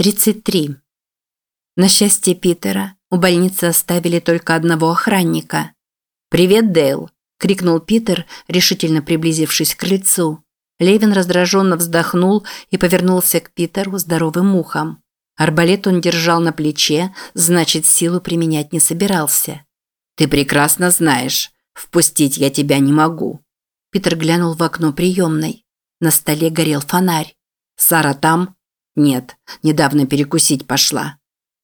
33. На счастье Питера у больницы оставили только одного охранника. «Привет, Дейл!» – крикнул Питер, решительно приблизившись к крыльцу. Левин раздраженно вздохнул и повернулся к Питеру здоровым ухом. Арбалет он держал на плече, значит, силу применять не собирался. «Ты прекрасно знаешь, впустить я тебя не могу». Питер глянул в окно приемной. На столе горел фонарь. «Сара там?» «Нет, недавно перекусить пошла».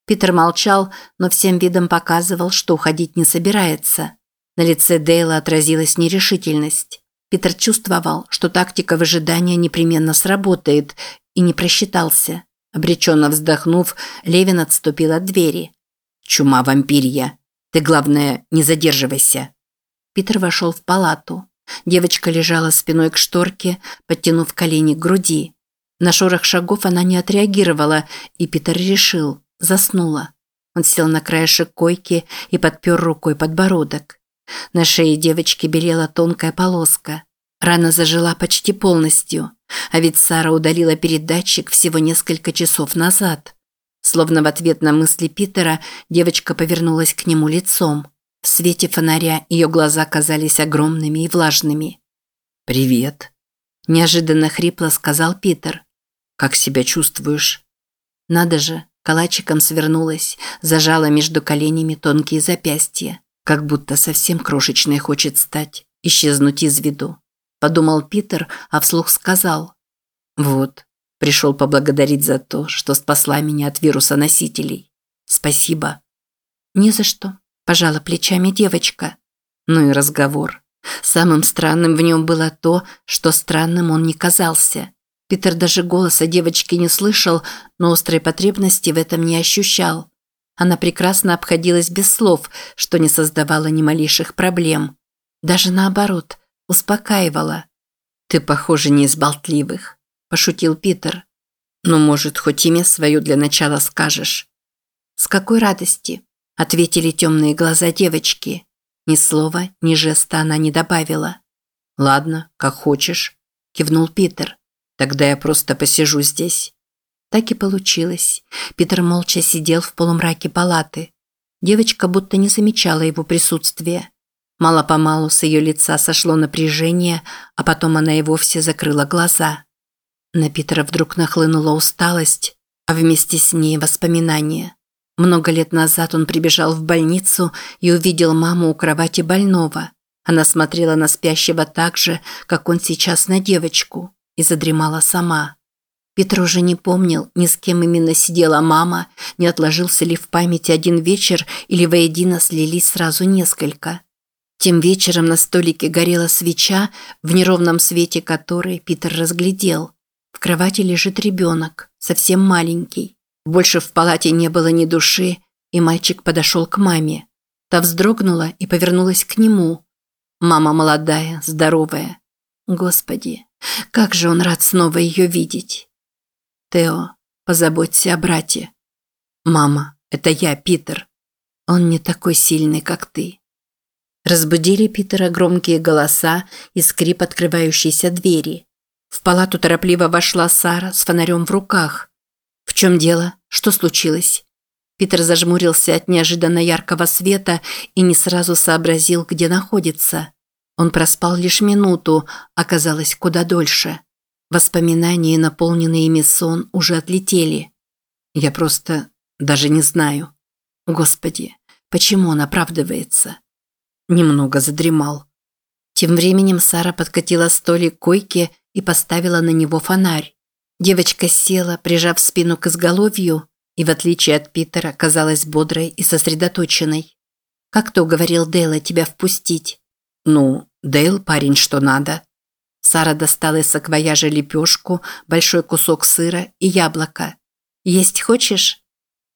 Питер молчал, но всем видом показывал, что уходить не собирается. На лице Дейла отразилась нерешительность. Питер чувствовал, что тактика выжидания непременно сработает, и не просчитался. Обреченно вздохнув, Левин отступил от двери. «Чума вампирья. Ты, главное, не задерживайся». Питер вошел в палату. Девочка лежала спиной к шторке, подтянув колени к груди. На шорох шагов она не отреагировала, и Питер решил – заснула. Он сел на краешек койки и подпер рукой подбородок. На шее девочки белела тонкая полоска. Рана зажила почти полностью, а ведь Сара удалила передатчик всего несколько часов назад. Словно в ответ на мысли Питера девочка повернулась к нему лицом. В свете фонаря ее глаза казались огромными и влажными. «Привет», – неожиданно хрипло сказал Питер. Как себя чувствуешь? Надо же, калачиком свернулась, зажала между коленями тонкие запястья, как будто совсем крошечной хочет стать, исчезнуть из виду. Подумал Питер, а вслух сказал. Вот, пришел поблагодарить за то, что спасла меня от вируса носителей. Спасибо. Не за что, пожала плечами девочка. Ну и разговор. Самым странным в нем было то, что странным он не казался – Питер даже голоса девочки не слышал, но острой потребности в этом не ощущал. Она прекрасно обходилась без слов, что не создавало ни малейших проблем. Даже наоборот, успокаивала. «Ты, похоже, не из болтливых», – пошутил Питер. «Ну, может, хоть имя свое для начала скажешь?» «С какой радости?» – ответили темные глаза девочки. Ни слова, ни жеста она не добавила. «Ладно, как хочешь», – кивнул Питер. Тогда я просто посижу здесь. Так и получилось. Питер молча сидел в полумраке палаты. Девочка будто не замечала его присутствия. Мало-помалу с ее лица сошло напряжение, а потом она и вовсе закрыла глаза. На Питера вдруг нахлынула усталость, а вместе с ней воспоминания. Много лет назад он прибежал в больницу и увидел маму у кровати больного. Она смотрела на спящего так же, как он сейчас на девочку и задремала сама. Петр уже не помнил, ни с кем именно сидела мама, не отложился ли в памяти один вечер или воедино слились сразу несколько. Тем вечером на столике горела свеча, в неровном свете которой Питер разглядел. В кровати лежит ребенок, совсем маленький. Больше в палате не было ни души, и мальчик подошел к маме. Та вздрогнула и повернулась к нему. Мама молодая, здоровая. Господи, как же он рад снова ее видеть. Тео, позаботься о брате. Мама, это я, Питер. Он не такой сильный, как ты. Разбудили Питера громкие голоса и скрип открывающейся двери. В палату торопливо вошла Сара с фонарем в руках. В чем дело? Что случилось? Питер зажмурился от неожиданно яркого света и не сразу сообразил, где находится. Он проспал лишь минуту, оказалось куда дольше. Воспоминания, наполненные ими сон, уже отлетели. Я просто даже не знаю. Господи, почему он оправдывается? Немного задремал. Тем временем Сара подкатила столик к койке и поставила на него фонарь. Девочка села, прижав спину к изголовью, и в отличие от Питера казалась бодрой и сосредоточенной. «Как ты уговорил Дейла тебя впустить?» «Ну, Дейл парень что надо». Сара достала из саквояжа лепешку, большой кусок сыра и яблоко. «Есть хочешь?»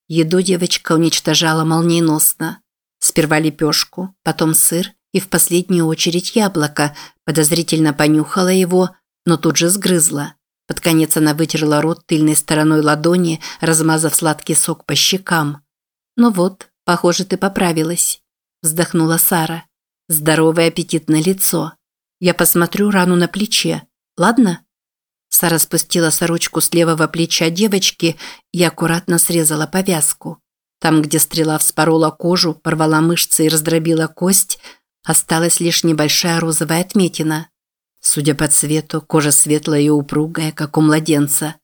Еду девочка уничтожала молниеносно. Сперва лепешку, потом сыр и в последнюю очередь яблоко, подозрительно понюхала его, но тут же сгрызла. Под конец она вытерла рот тыльной стороной ладони, размазав сладкий сок по щекам. «Ну вот, похоже, ты поправилась», – вздохнула Сара. Здоровое аппетитное лицо. Я посмотрю рану на плече. Ладно? Сара спустила сорочку с левого плеча девочки и аккуратно срезала повязку. Там, где стрела вспорола кожу, порвала мышцы и раздробила кость, осталась лишь небольшая розовая отметина. Судя по цвету, кожа светлая и упругая, как у младенца.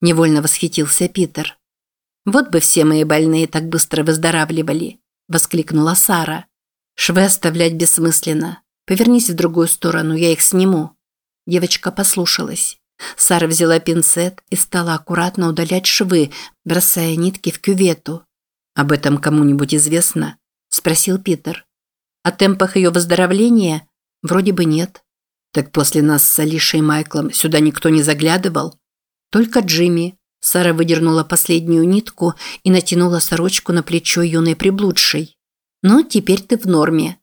Невольно восхитился Питер. «Вот бы все мои больные так быстро выздоравливали», – воскликнула Сара. «Швы оставлять бессмысленно. Повернись в другую сторону, я их сниму». Девочка послушалась. Сара взяла пинцет и стала аккуратно удалять швы, бросая нитки в кювету. «Об этом кому-нибудь известно?» – спросил Питер. «О темпах ее выздоровления? Вроде бы нет». «Так после нас с Алишей и Майклом сюда никто не заглядывал?» «Только Джимми». Сара выдернула последнюю нитку и натянула сорочку на плечо юной приблудшей. «Ну, теперь ты в норме».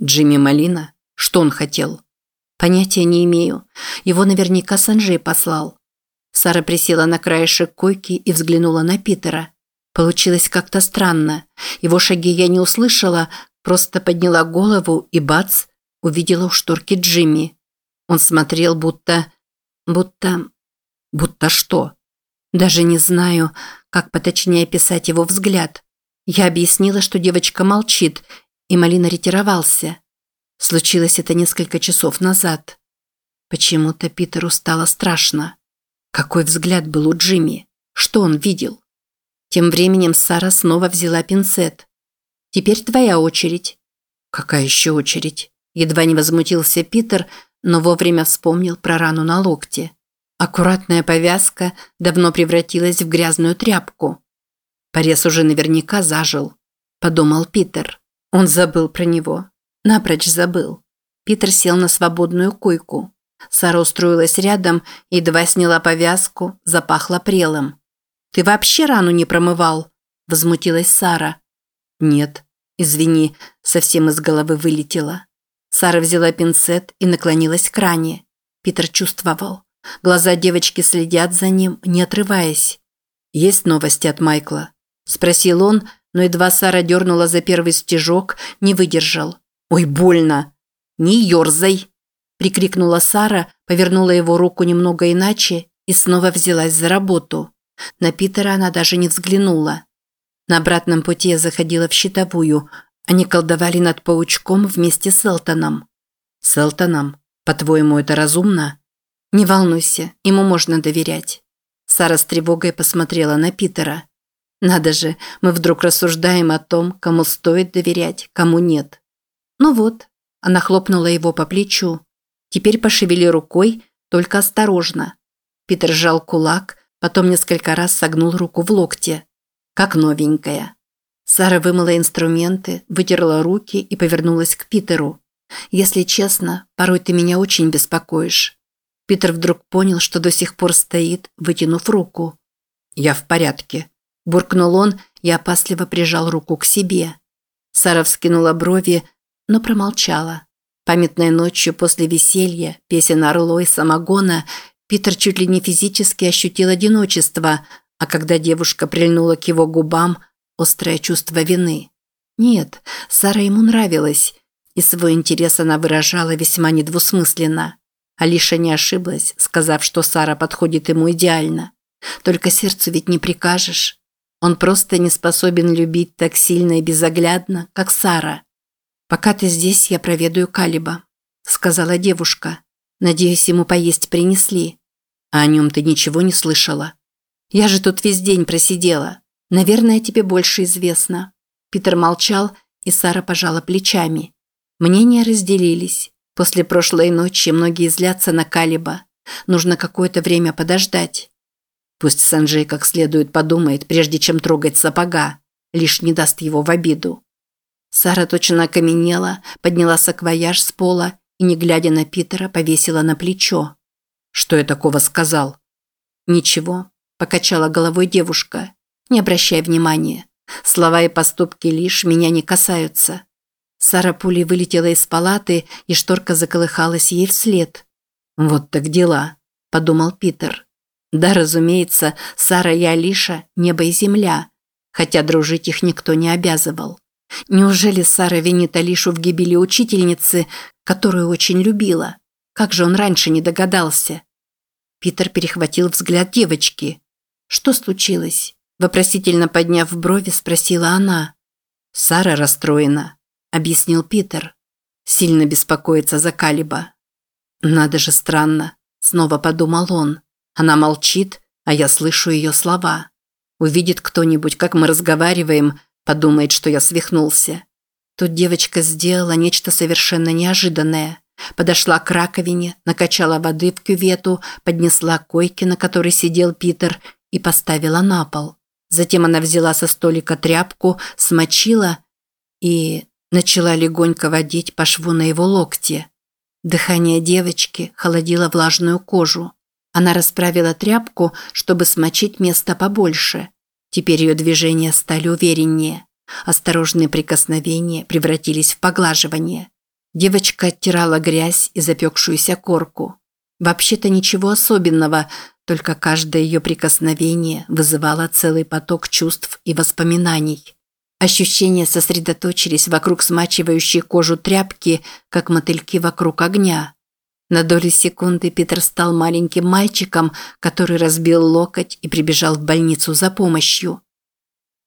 «Джимми Малина? Что он хотел?» Понятия не имею. Его наверняка Санджей послал. Сара присела на краешек койки и взглянула на Питера. Получилось как-то странно. Его шаги я не услышала, просто подняла голову и бац, увидела у шторки Джимми. Он смотрел будто... будто... будто что? Даже не знаю, как поточнее описать его взгляд. Я объяснила, что девочка молчит, и Малина ретировался. Случилось это несколько часов назад. Почему-то Питеру стало страшно. Какой взгляд был у Джимми? Что он видел? Тем временем Сара снова взяла пинцет. «Теперь твоя очередь». «Какая еще очередь?» Едва не возмутился Питер, но вовремя вспомнил про рану на локте. Аккуратная повязка давно превратилась в грязную тряпку. Порез уже наверняка зажил, подумал Питер. Он забыл про него. Напрочь забыл. Питер сел на свободную койку. Сара устроилась рядом, едва сняла повязку, запахла прелым. «Ты вообще рану не промывал?» – возмутилась Сара. «Нет, извини, совсем из головы вылетела». Сара взяла пинцет и наклонилась к ране. Питер чувствовал. Глаза девочки следят за ним, не отрываясь. «Есть новости от Майкла?» – спросил он, но едва Сара дернула за первый стежок, не выдержал. «Ой, больно!» «Не ерзай!» – прикрикнула Сара, повернула его руку немного иначе и снова взялась за работу. На Питера она даже не взглянула. На обратном пути я заходила в щитовую. Они колдовали над паучком вместе с Элтоном. С Элтоном? По-твоему, это разумно? Не волнуйся, ему можно доверять. Сара с тревогой посмотрела на Питера. Надо же, мы вдруг рассуждаем о том, кому стоит доверять, кому нет. «Ну вот», – она хлопнула его по плечу. «Теперь пошевели рукой, только осторожно». Питер сжал кулак, потом несколько раз согнул руку в локте. Как новенькая. Сара вымыла инструменты, вытерла руки и повернулась к Питеру. «Если честно, порой ты меня очень беспокоишь». Питер вдруг понял, что до сих пор стоит, вытянув руку. «Я в порядке», – буркнул он и опасливо прижал руку к себе. Сара вскинула брови, но промолчала. Памятной ночью после веселья, песен Орло и самогона, Питер чуть ли не физически ощутил одиночество, а когда девушка прильнула к его губам, острое чувство вины. Нет, Сара ему нравилась, и свой интерес она выражала весьма недвусмысленно. Алиша не ошиблась, сказав, что Сара подходит ему идеально. Только сердцу ведь не прикажешь. Он просто не способен любить так сильно и безоглядно, как Сара. «Пока ты здесь, я проведаю Калиба», – сказала девушка. «Надеюсь, ему поесть принесли. А о нем ты ничего не слышала?» «Я же тут весь день просидела. Наверное, тебе больше известно». Питер молчал, и Сара пожала плечами. Мнения разделились. После прошлой ночи многие злятся на Калиба. Нужно какое-то время подождать. Пусть Санджей как следует подумает, прежде чем трогать сапога. Лишь не даст его в обиду. Сара точно окаменела, подняла саквояж с пола и, не глядя на Питера, повесила на плечо. «Что я такого сказал?» «Ничего», – покачала головой девушка. «Не обращай внимания. Слова и поступки лишь меня не касаются». Сара пулей вылетела из палаты, и шторка заколыхалась ей вслед. «Вот так дела», – подумал Питер. Да, разумеется, Сара и Алиша – небо и земля, хотя дружить их никто не обязывал. Неужели Сара винит Алишу в гибели учительницы, которую очень любила? Как же он раньше не догадался? Питер перехватил взгляд девочки. «Что случилось?» Вопросительно подняв брови, спросила она. «Сара расстроена», – объяснил Питер. «Сильно беспокоится за Калиба». «Надо же странно», – снова подумал он. Она молчит, а я слышу ее слова. Увидит кто-нибудь, как мы разговариваем, подумает, что я свихнулся. Тут девочка сделала нечто совершенно неожиданное. Подошла к раковине, накачала воды в кювету, поднесла койки, на которой сидел Питер, и поставила на пол. Затем она взяла со столика тряпку, смочила и начала легонько водить по шву на его локте. Дыхание девочки холодило влажную кожу. Она расправила тряпку, чтобы смочить место побольше. Теперь ее движения стали увереннее. Осторожные прикосновения превратились в поглаживание. Девочка оттирала грязь и запекшуюся корку. Вообще-то ничего особенного, только каждое ее прикосновение вызывало целый поток чувств и воспоминаний. Ощущения сосредоточились вокруг смачивающей кожу тряпки, как мотыльки вокруг огня. На доли секунды Питер стал маленьким мальчиком, который разбил локоть и прибежал в больницу за помощью.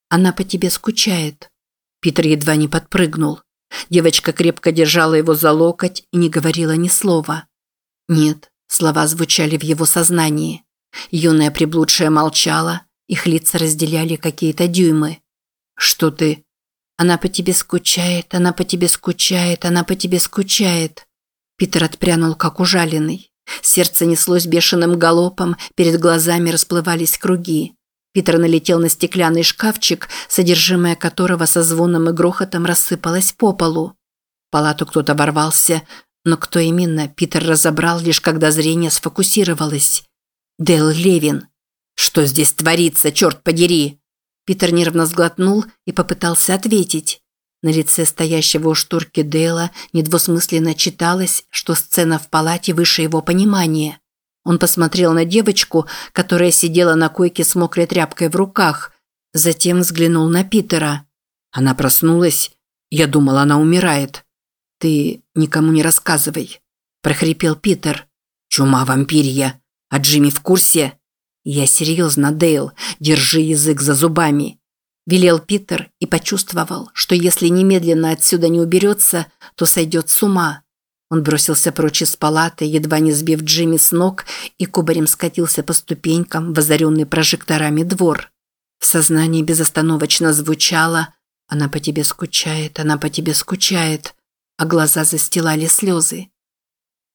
«Она по тебе скучает». Питер едва не подпрыгнул. Девочка крепко держала его за локоть и не говорила ни слова. Нет, слова звучали в его сознании. Юная приблудшая молчала, их лица разделяли какие-то дюймы. «Что ты?» «Она по тебе скучает, она по тебе скучает, она по тебе скучает». Питер отпрянул, как ужаленный. Сердце неслось бешеным галопом, перед глазами расплывались круги. Питер налетел на стеклянный шкафчик, содержимое которого со звоном и грохотом рассыпалось по полу. В палату кто-то ворвался, но кто именно, Питер разобрал лишь когда зрение сфокусировалось. Дэл Левин. Что здесь творится, черт подери? Питер нервно сглотнул и попытался ответить. На лице стоящего у штурки Дейла недвусмысленно читалось, что сцена в палате выше его понимания. Он посмотрел на девочку, которая сидела на койке с мокрой тряпкой в руках, затем взглянул на Питера. Она проснулась. Я думал, она умирает. Ты никому не рассказывай, прохрипел Питер. Чума вампирья. А Джимми в курсе? Я серьезно, Дейл, держи язык за зубами. Велел Питер и почувствовал, что если немедленно отсюда не уберется, то сойдет с ума. Он бросился прочь из палаты, едва не сбив Джимми с ног, и кубарем скатился по ступенькам в озаренный прожекторами двор. В сознании безостановочно звучало «Она по тебе скучает, она по тебе скучает», а глаза застилали слезы.